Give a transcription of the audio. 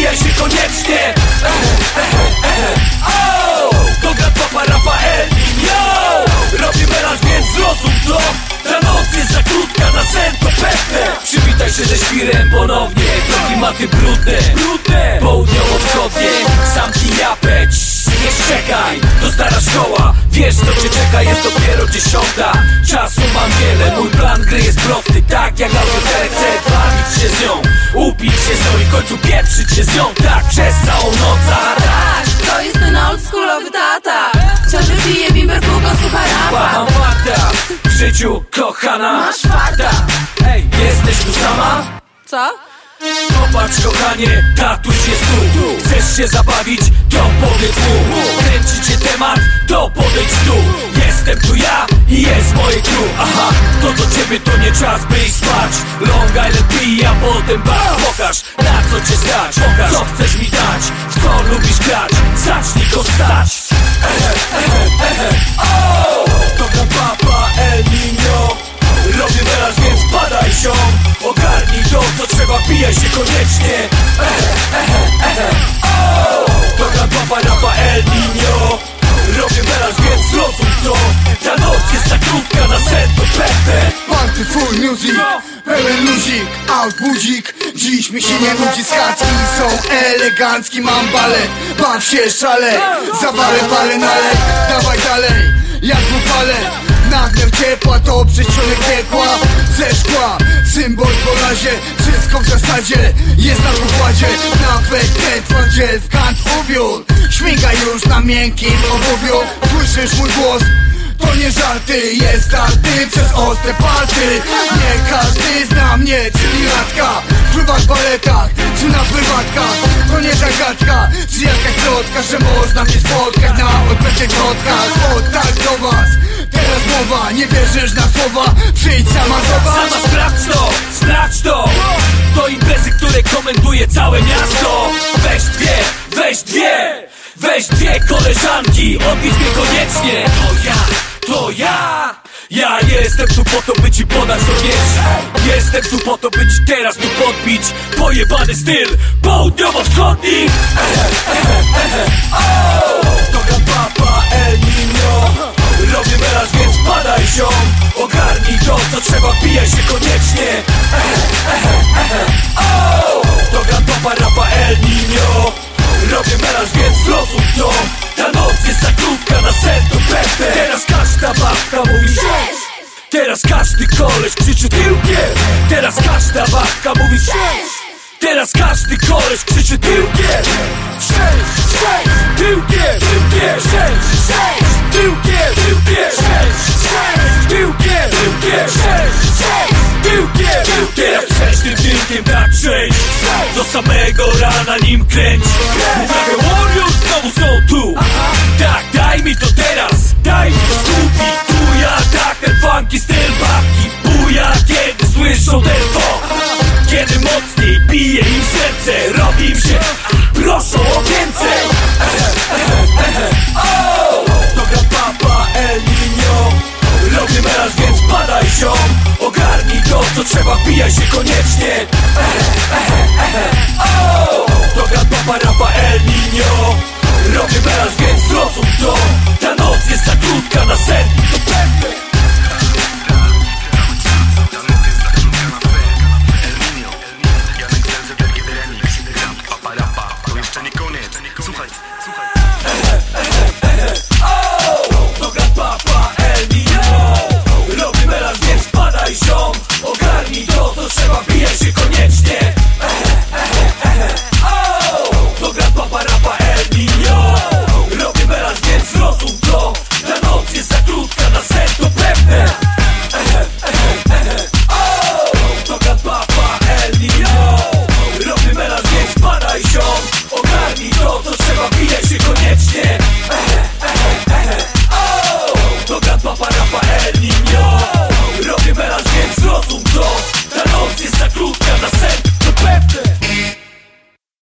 Rozwijaj się koniecznie. Ehe, ehe, ehe. O, Goga Papa Rafael. Yo! Robię melanż, więc zrozum to. Ta noc jest za krótka na sen to pewne. Przywitaj się ze świrem ponownie. Drogi maty brudne. Brudne. Południowo-wschodnie. Sam ci japeć Nie czekaj. To stara szkoła wiesz co cię czeka Jest dopiero dziesiąta. Czasu mam wiele, mój plan gry jest prosty Tak jak autoterek chcę bawić się z nią. Upić się z nią i w końcu pieprzyć się z nią. Tak przez całą noc, aha, Tak, to jest ten oldschoolowy tata. Ciągle pije bimber, kółko, słucha rapa. Mam farta w życiu, kochana. Masz farta Ej, jesteś tu sama? Co? Popatrz kochanie, tatuś jest tu. Chcesz się zabawić? To powiedz mu. Kręci cię temat? To podejdź tu. Jestem tu ja i jest moje crew. Aha, to do ciebie to nie czas by iść spać. Long Island pij, a potem bach. Pokaż na co cię stać. Pokaż co chcesz mi dać. W co lubisz grać? Zacznij go stać co trzeba, pijaj się koniecznie. Ehe, ehe, ehe, o! To papa rapa El Nino. Robię melanż, więc zrozum to. Ta noc jest za krótka na sen to pewne Party full music, pełen luzik, out budzik. Dziś mi się nie nudzi skacki są elegancki Mam balet, baw się szale Zawalę palę nalej, dawaj dalej Jak upalę Nagle ciepła to przeciąg piekła. Ze szkła, symbol po razie Wszystko w zasadzie jest na pokładzie Nawet ten twardziel w kant ubiór Śmiga już na miękkim obuwiu. Słyszysz mój głos? To nie żarty, jest starty przez ostre party Nie każdy zna mnie, czyli radka. W klubach, baletach, czy na prywatkach. To nie zagadka, czy jakaś plotka Że można mnie spotkać na odpętych wrotkach O tak do was, teraz mowa Nie wierzysz na słowa, przyjdź sama zobacz Sama sprawdź to, sprawdź to To imprezy, które komentuje całe miasto Weź dwie, weź dwie Weź dwie koleżanki, odwiedź mnie koniecznie To ja, to ja Ja jestem tu po to, by ci podać wierzch Jestem tu po to, by ci teraz tu podbić Pojebany styl południowo-wschodni Ehe, Teraz każdy koleś krzyczy tyłkiem Teraz każda babka mówi Cześć! Teraz każdy koleś krzyczy tyłkiem Sześć, sześć, tyłkiem, tyłkiem Sześć, sześć, tyłkiem, tyłkiem Sześć, sześć, tyłkiem, tyłkiem Sześć, sześć, tyłkiem, tyłkiem Teraz tym tyłkiem tak przejść. Do samego rana nim kręć Prawie Warriors znowu są tu. Tak, daj mi to teraz. Daj mi skupi tu ja Tak, ten funky styl babki Buja, kiedy słyszą ten fok kiedy mocniej bije im serce Robi im się, proszą o więcej! To gra papa El Nino Robię melanż, więc padaj ziom Ogarnij to, co trzeba, pijaj się koniecznie